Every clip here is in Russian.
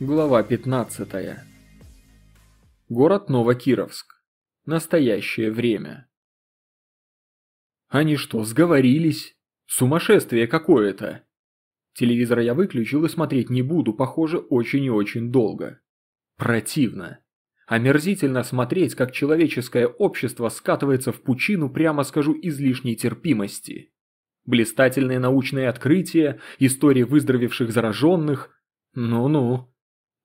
Глава 15. Город Новокировск. Настоящее время. Они что, сговорились? Сумасшествие какое-то. Телевизор я выключил и смотреть не буду, похоже, очень и очень долго. Противно. Омерзительно смотреть, как человеческое общество скатывается в пучину, прямо скажу, излишней терпимости. Блистательные научные открытия, истории выздоровевших зараженных. Ну-ну.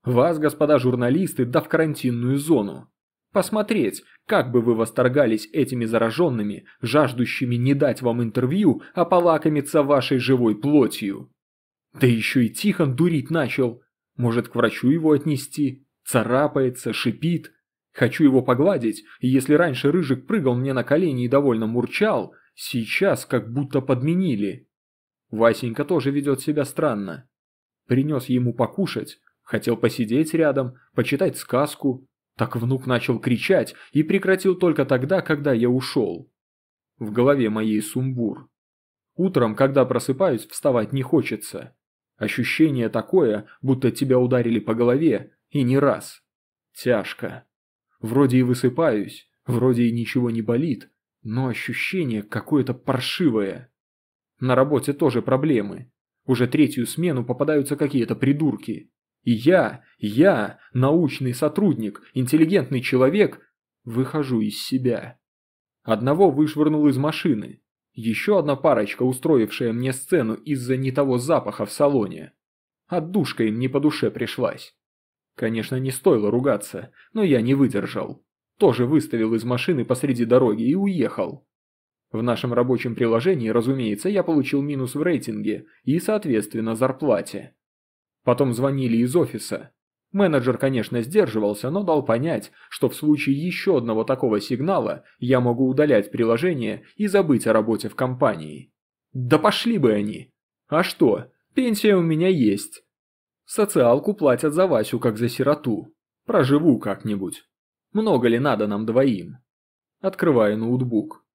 Вас, господа журналисты, да в карантинную зону. Посмотреть, как бы вы восторгались этими зараженными, жаждущими не дать вам интервью, а полакомиться вашей живой плотью. Да еще и Тихон дурить начал. Может, к врачу его отнести? Царапается, шипит. Хочу его погладить, и если раньше Рыжик прыгал мне на колени и довольно мурчал, сейчас как будто подменили. Васенька тоже ведет себя странно. Принес ему покушать, Хотел посидеть рядом, почитать сказку. Так внук начал кричать и прекратил только тогда, когда я ушел. В голове моей сумбур. Утром, когда просыпаюсь, вставать не хочется. Ощущение такое, будто тебя ударили по голове, и не раз. Тяжко. Вроде и высыпаюсь, вроде и ничего не болит, но ощущение какое-то паршивое. На работе тоже проблемы. Уже третью смену попадаются какие-то придурки. И я, я, научный сотрудник, интеллигентный человек, выхожу из себя. Одного вышвырнул из машины. Еще одна парочка, устроившая мне сцену из-за не того запаха в салоне. Отдушка им не по душе пришлась. Конечно, не стоило ругаться, но я не выдержал. Тоже выставил из машины посреди дороги и уехал. В нашем рабочем приложении, разумеется, я получил минус в рейтинге и, соответственно, зарплате. Потом звонили из офиса. Менеджер, конечно, сдерживался, но дал понять, что в случае еще одного такого сигнала я могу удалять приложение и забыть о работе в компании. Да пошли бы они! А что, пенсия у меня есть. Социалку платят за Васю, как за сироту. Проживу как-нибудь. Много ли надо нам двоим? Открываю ноутбук.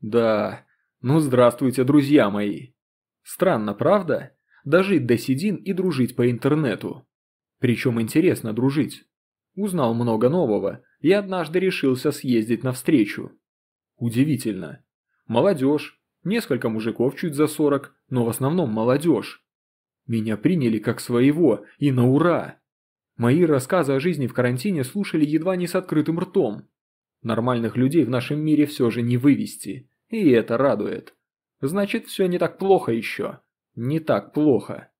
Да, ну здравствуйте, друзья мои. Странно, правда? Дожить до седин и дружить по интернету. Причем интересно дружить. Узнал много нового и однажды решился съездить навстречу. Удивительно. Молодежь, несколько мужиков чуть за сорок, но в основном молодежь. Меня приняли как своего и на ура. Мои рассказы о жизни в карантине слушали едва не с открытым ртом. Нормальных людей в нашем мире все же не вывести, и это радует. Значит, все не так плохо еще не так плохо.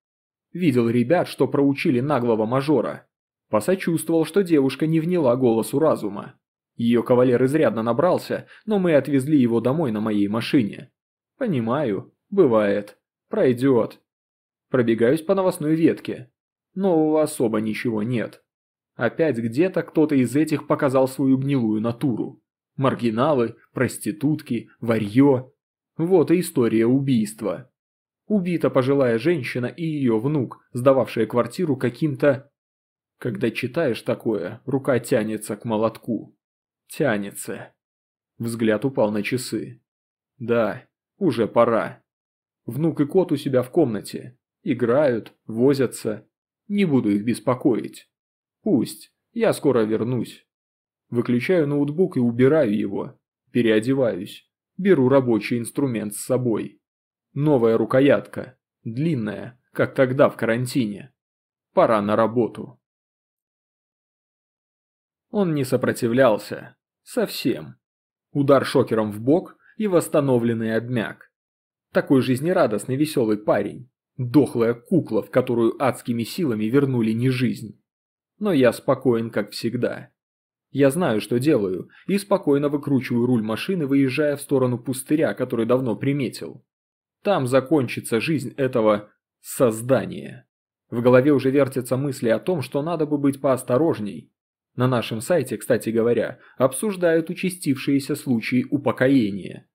Видел ребят, что проучили наглого мажора. Посочувствовал, что девушка не вняла голосу разума. Ее кавалер изрядно набрался, но мы отвезли его домой на моей машине. Понимаю, бывает. Пройдет. Пробегаюсь по новостной ветке. Нового особо ничего нет. Опять где-то кто-то из этих показал свою гнилую натуру. Маргиналы, проститутки, варьё. Вот и история убийства. Убита пожилая женщина и ее внук, сдававшие квартиру каким-то... Когда читаешь такое, рука тянется к молотку. Тянется. Взгляд упал на часы. Да, уже пора. Внук и кот у себя в комнате. Играют, возятся. Не буду их беспокоить. Пусть, я скоро вернусь. Выключаю ноутбук и убираю его. Переодеваюсь. Беру рабочий инструмент с собой. Новая рукоятка. Длинная, как тогда в карантине. Пора на работу. Он не сопротивлялся. Совсем. Удар шокером в бок и восстановленный обмяк. Такой жизнерадостный веселый парень. Дохлая кукла, в которую адскими силами вернули не жизнь. Но я спокоен, как всегда. Я знаю, что делаю, и спокойно выкручиваю руль машины, выезжая в сторону пустыря, который давно приметил. Там закончится жизнь этого создания. В голове уже вертятся мысли о том, что надо бы быть поосторожней. На нашем сайте, кстати говоря, обсуждают участившиеся случаи упокоения.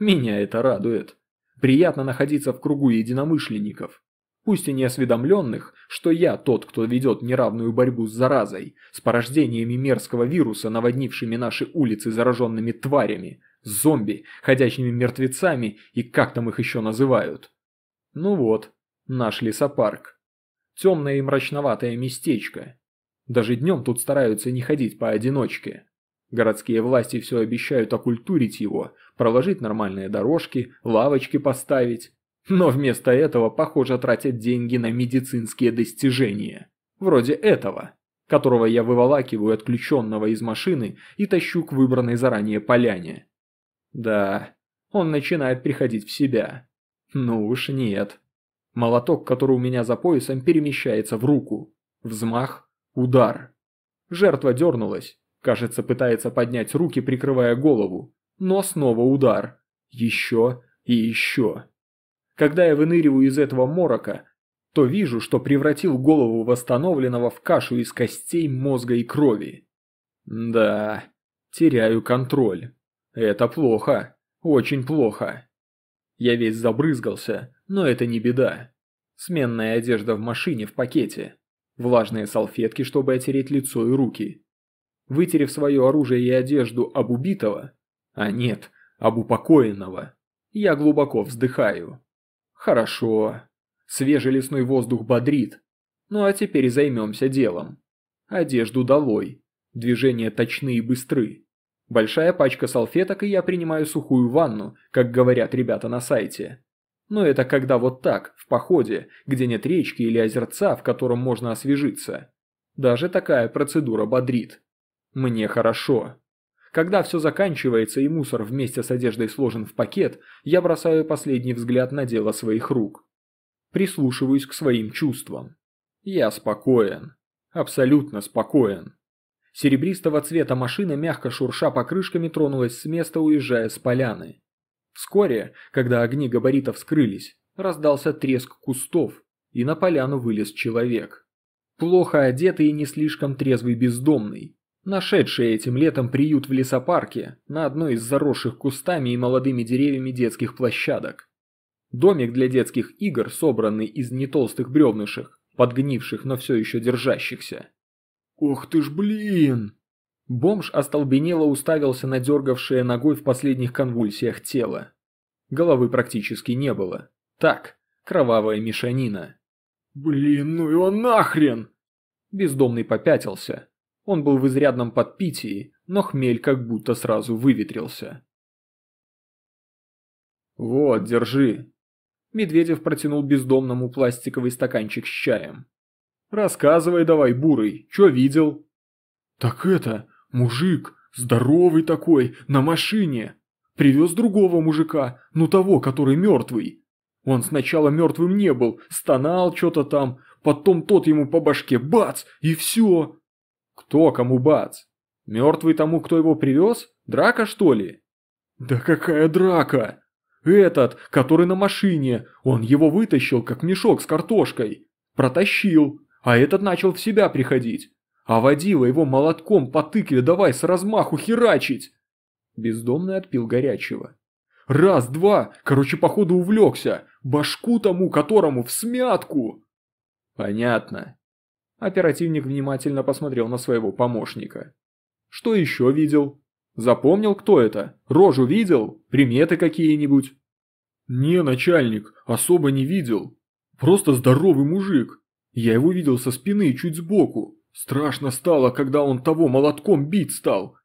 Меня это радует. Приятно находиться в кругу единомышленников. Пусть и не осведомленных, что я тот, кто ведет неравную борьбу с заразой, с порождениями мерзкого вируса, наводнившими наши улицы зараженными тварями, зомби, ходячими мертвецами и как там их еще называют. Ну вот, наш лесопарк. Темное и мрачноватое местечко. Даже днем тут стараются не ходить поодиночке. Городские власти все обещают окультурить его, проложить нормальные дорожки, лавочки поставить. Но вместо этого, похоже, тратят деньги на медицинские достижения. Вроде этого, которого я выволакиваю отключенного из машины и тащу к выбранной заранее поляне. Да, он начинает приходить в себя. Ну уж нет. Молоток, который у меня за поясом, перемещается в руку. Взмах, удар. Жертва дернулась. Кажется, пытается поднять руки, прикрывая голову. Но снова удар. Еще и еще. Когда я выныриваю из этого морока, то вижу, что превратил голову восстановленного в кашу из костей, мозга и крови. Да, теряю контроль. Это плохо. Очень плохо. Я весь забрызгался, но это не беда. Сменная одежда в машине в пакете. Влажные салфетки, чтобы отереть лицо и руки. Вытерев свое оружие и одежду об убитого, а нет, об упокоенного, я глубоко вздыхаю. Хорошо. Свежий лесной воздух бодрит. Ну а теперь займемся делом. Одежду долой. Движения точны и быстры. Большая пачка салфеток, и я принимаю сухую ванну, как говорят ребята на сайте. Но это когда вот так, в походе, где нет речки или озерца, в котором можно освежиться. Даже такая процедура бодрит. Мне хорошо. Когда все заканчивается и мусор вместе с одеждой сложен в пакет, я бросаю последний взгляд на дело своих рук. Прислушиваюсь к своим чувствам. Я спокоен. Абсолютно спокоен. Серебристого цвета машина, мягко шурша покрышками, тронулась с места, уезжая с поляны. Вскоре, когда огни габаритов скрылись, раздался треск кустов, и на поляну вылез человек. Плохо одетый и не слишком трезвый бездомный, нашедший этим летом приют в лесопарке на одной из заросших кустами и молодыми деревьями детских площадок. Домик для детских игр, собранный из нетолстых бревнышек, подгнивших, но все еще держащихся. «Ох ты ж блин!» Бомж остолбенело уставился на дергавшее ногой в последних конвульсиях тело. Головы практически не было. Так, кровавая мешанина. «Блин, ну его нахрен!» Бездомный попятился. Он был в изрядном подпитии, но хмель как будто сразу выветрился. «Вот, держи». Медведев протянул бездомному пластиковый стаканчик с чаем. «Рассказывай давай, бурый, что видел?» «Так это, Мужик, здоровый такой, на машине. Привез другого мужика, ну того, который мертвый. Он сначала мертвым не был, стонал что-то там, потом тот ему по башке бац, и все. Кто кому бац? Мертвый тому, кто его привез? Драка, что ли? Да какая драка? Этот, который на машине, он его вытащил, как мешок с картошкой. Протащил, а этот начал в себя приходить а водила его молотком по тыкве давай с размаху херачить. Бездомный отпил горячего. Раз, два, короче, походу увлекся. Башку тому, которому в смятку. Понятно. Оперативник внимательно посмотрел на своего помощника. Что еще видел? Запомнил, кто это? Рожу видел? Приметы какие-нибудь? Не, начальник, особо не видел. Просто здоровый мужик. Я его видел со спины и чуть сбоку. Страшно стало, когда он того молотком бить стал.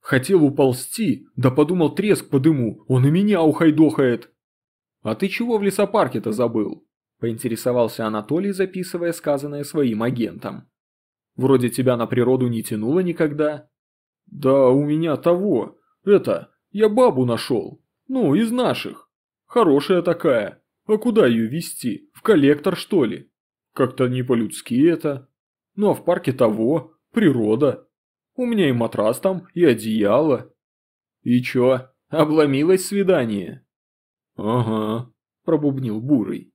Хотел уползти, да подумал треск по дыму, он и меня ухайдохает. А ты чего в лесопарке-то забыл? Поинтересовался Анатолий, записывая сказанное своим агентом. Вроде тебя на природу не тянуло никогда. Да у меня того, это, я бабу нашел. Ну, из наших. Хорошая такая. А куда ее вести? В коллектор, что ли? Как-то не по-людски это. Ну а в парке того, природа. У меня и матрас там, и одеяло. И чё, обломилось свидание? Ага, пробубнил Бурый.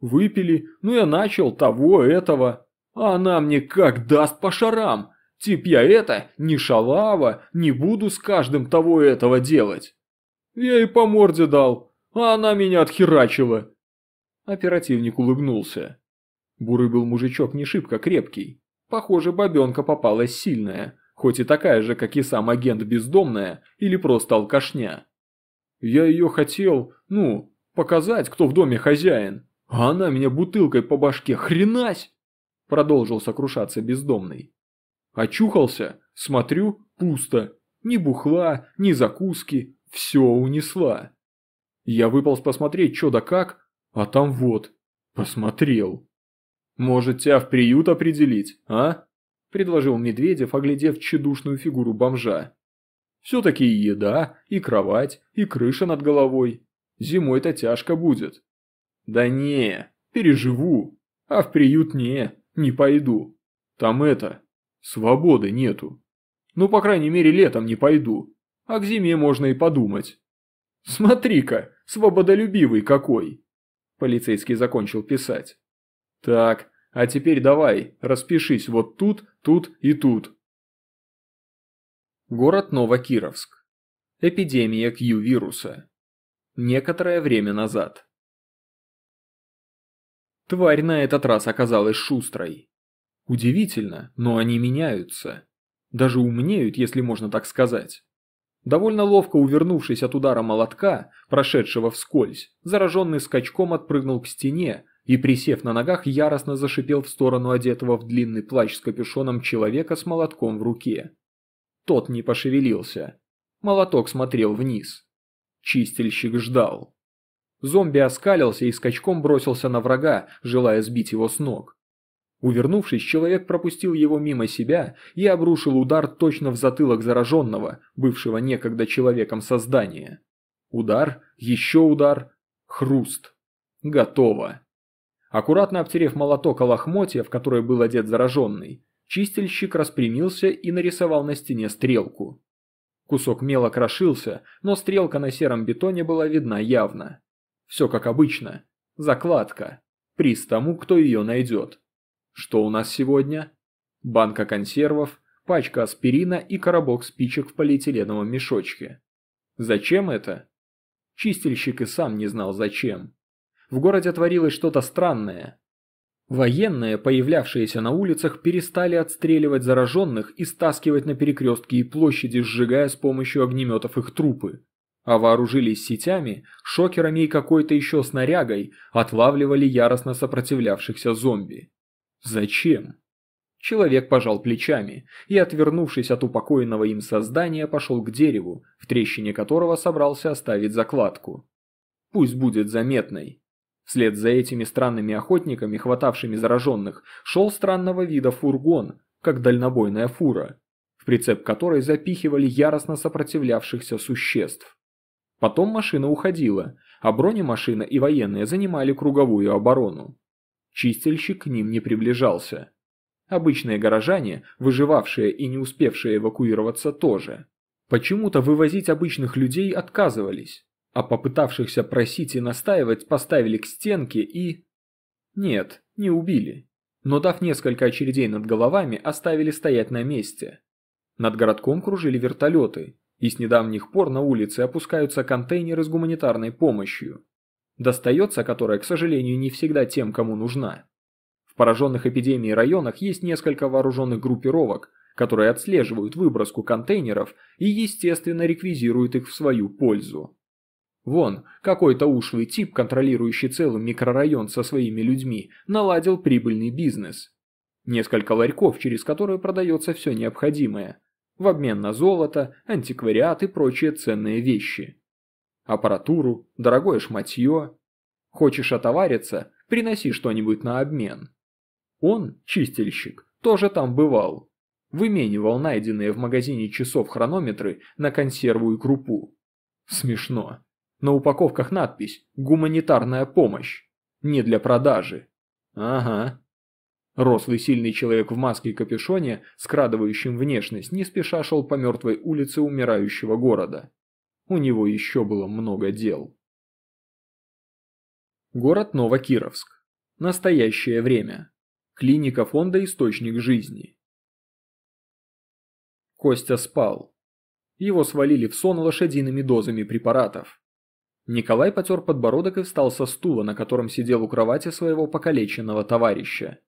Выпили, ну я начал того, этого. А она мне как даст по шарам. Тип я это, не шалава, не буду с каждым того этого делать. Я ей по морде дал, а она меня отхерачила. Оперативник улыбнулся. Бурый был мужичок не шибко крепкий. Похоже, бабенка попалась сильная, хоть и такая же, как и сам агент бездомная или просто алкашня. Я ее хотел, ну, показать, кто в доме хозяин, а она меня бутылкой по башке хренась. продолжил сокрушаться бездомный. Очухался, смотрю, пусто. Ни бухла, ни закуски, все унесла. Я выполз посмотреть, что да как, а там вот, посмотрел. Может, тебя в приют определить, а? Предложил Медведев, оглядев тщедушную фигуру бомжа. Все-таки и еда, и кровать, и крыша над головой. Зимой-то тяжко будет. Да не, переживу. А в приют не, не пойду. Там это, свободы нету. Ну, по крайней мере, летом не пойду. А к зиме можно и подумать. Смотри-ка, свободолюбивый какой. Полицейский закончил писать. Так, а теперь давай, распишись вот тут, тут и тут. Город Новокировск. Эпидемия Q-вируса. Некоторое время назад. Тварь на этот раз оказалась шустрой. Удивительно, но они меняются. Даже умнеют, если можно так сказать. Довольно ловко увернувшись от удара молотка, прошедшего вскользь, зараженный скачком отпрыгнул к стене и, присев на ногах, яростно зашипел в сторону одетого в длинный плащ с капюшоном человека с молотком в руке. Тот не пошевелился. Молоток смотрел вниз. Чистильщик ждал. Зомби оскалился и скачком бросился на врага, желая сбить его с ног. Увернувшись, человек пропустил его мимо себя и обрушил удар точно в затылок зараженного, бывшего некогда человеком создания. Удар, еще удар, хруст. Готово. Аккуратно обтерев молоток о лохмотья, в которое был одет зараженный, Чистильщик распрямился и нарисовал на стене стрелку. Кусок мела крошился, но стрелка на сером бетоне была видна явно. Все как обычно. Закладка. Приз тому, кто ее найдет. Что у нас сегодня? Банка консервов, пачка аспирина и коробок спичек в полиэтиленовом мешочке. Зачем это? Чистильщик и сам не знал зачем. В городе творилось что-то странное. Военные, появлявшиеся на улицах, перестали отстреливать зараженных и стаскивать на перекрестки и площади, сжигая с помощью огнеметов их трупы. А вооружились сетями, шокерами и какой-то еще снарягой, отлавливали яростно сопротивлявшихся зомби. Зачем? Человек пожал плечами и, отвернувшись от упокоенного им создания, пошел к дереву, в трещине которого собрался оставить закладку. Пусть будет заметной. Вслед за этими странными охотниками, хватавшими зараженных, шел странного вида фургон, как дальнобойная фура, в прицеп которой запихивали яростно сопротивлявшихся существ. Потом машина уходила, а бронемашина и военные занимали круговую оборону. Чистильщик к ним не приближался. Обычные горожане, выживавшие и не успевшие эвакуироваться тоже. Почему-то вывозить обычных людей отказывались а попытавшихся просить и настаивать поставили к стенке и... Нет, не убили. Но дав несколько очередей над головами, оставили стоять на месте. Над городком кружили вертолеты, и с недавних пор на улице опускаются контейнеры с гуманитарной помощью. Достается которая, к сожалению, не всегда тем, кому нужна. В пораженных эпидемией районах есть несколько вооруженных группировок, которые отслеживают выброску контейнеров и, естественно, реквизируют их в свою пользу. Вон, какой-то ушлый тип, контролирующий целый микрорайон со своими людьми, наладил прибыльный бизнес. Несколько ларьков, через которые продается все необходимое. В обмен на золото, антиквариат и прочие ценные вещи. Аппаратуру, дорогое шматье. Хочешь отовариться, приноси что-нибудь на обмен. Он, чистильщик, тоже там бывал. Выменивал найденные в магазине часов хронометры на консерву и крупу. Смешно. На упаковках надпись «Гуманитарная помощь». Не для продажи. Ага. Рослый сильный человек в маске и капюшоне, скрадывающим внешность, не спеша шел по мертвой улице умирающего города. У него еще было много дел. Город Новокировск. Настоящее время. Клиника фонда «Источник жизни». Костя спал. Его свалили в сон лошадиными дозами препаратов. Николай потер подбородок и встал со стула, на котором сидел у кровати своего покалеченного товарища.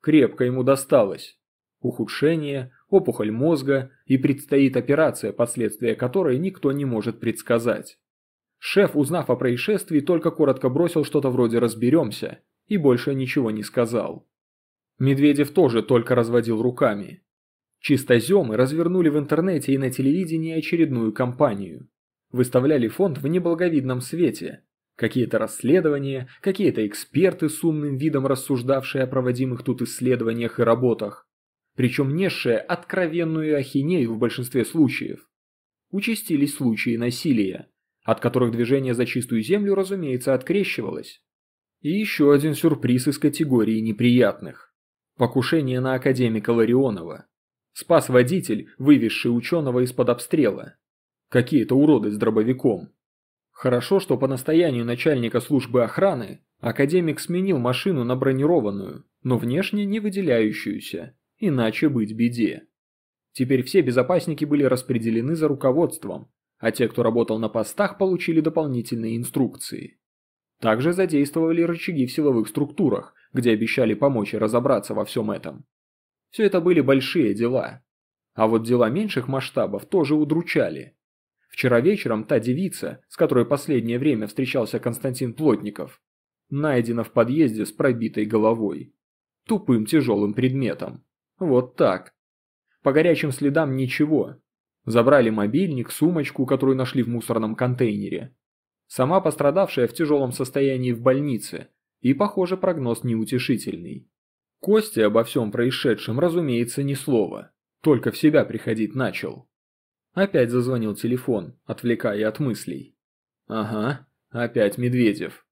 Крепко ему досталось. Ухудшение, опухоль мозга и предстоит операция, последствия которой никто не может предсказать. Шеф, узнав о происшествии, только коротко бросил что-то вроде «разберемся» и больше ничего не сказал. Медведев тоже только разводил руками. Чистоземы развернули в интернете и на телевидении очередную кампанию. Выставляли фонд в неблаговидном свете. Какие-то расследования, какие-то эксперты с умным видом рассуждавшие о проводимых тут исследованиях и работах. Причем несшие откровенную ахинею в большинстве случаев. Участились случаи насилия, от которых движение за чистую землю, разумеется, открещивалось. И еще один сюрприз из категории неприятных. Покушение на академика Ларионова. Спас водитель, вывезший ученого из-под обстрела. Какие-то уроды с дробовиком. Хорошо, что по настоянию начальника службы охраны академик сменил машину на бронированную, но внешне не выделяющуюся, иначе быть беде. Теперь все безопасники были распределены за руководством, а те, кто работал на постах, получили дополнительные инструкции. Также задействовали рычаги в силовых структурах, где обещали помочь и разобраться во всем этом. Все это были большие дела. А вот дела меньших масштабов тоже удручали. Вчера вечером та девица, с которой последнее время встречался Константин Плотников, найдена в подъезде с пробитой головой. Тупым тяжелым предметом. Вот так. По горячим следам ничего. Забрали мобильник, сумочку, которую нашли в мусорном контейнере. Сама пострадавшая в тяжелом состоянии в больнице, и, похоже, прогноз неутешительный. Костя обо всем происшедшем, разумеется, ни слова, только в себя приходить начал. Опять зазвонил телефон, отвлекая от мыслей. Ага, опять Медведев.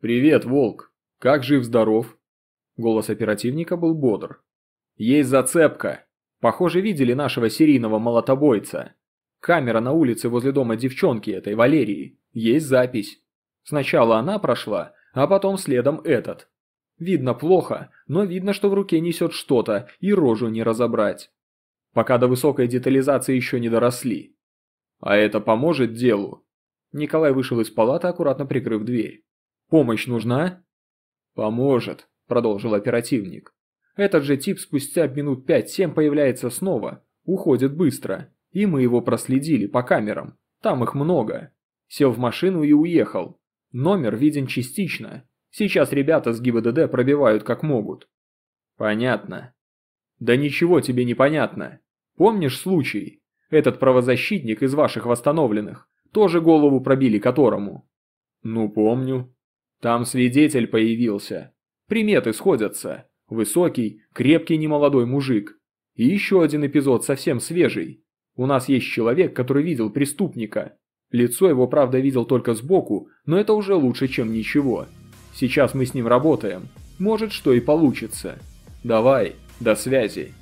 «Привет, Волк. Как жив-здоров?» Голос оперативника был бодр. «Есть зацепка. Похоже, видели нашего серийного молотобойца. Камера на улице возле дома девчонки этой, Валерии. Есть запись. Сначала она прошла, а потом следом этот. Видно плохо, но видно, что в руке несет что-то, и рожу не разобрать. Пока до высокой детализации еще не доросли. А это поможет делу? Николай вышел из палаты, аккуратно прикрыв дверь. «Помощь нужна?» «Поможет», – продолжил оперативник. «Этот же тип спустя минут пять-семь появляется снова, уходит быстро, и мы его проследили по камерам, там их много. Сел в машину и уехал. Номер виден частично, Сейчас ребята с ГИБДД пробивают как могут. Понятно. Да ничего тебе не понятно. Помнишь случай? Этот правозащитник из ваших восстановленных. Тоже голову пробили которому. Ну помню. Там свидетель появился. Приметы сходятся. Высокий, крепкий немолодой мужик. И еще один эпизод совсем свежий. У нас есть человек, который видел преступника. Лицо его, правда, видел только сбоку, но это уже лучше, чем ничего. Сейчас мы с ним работаем. Может, что и получится. Давай, до связи.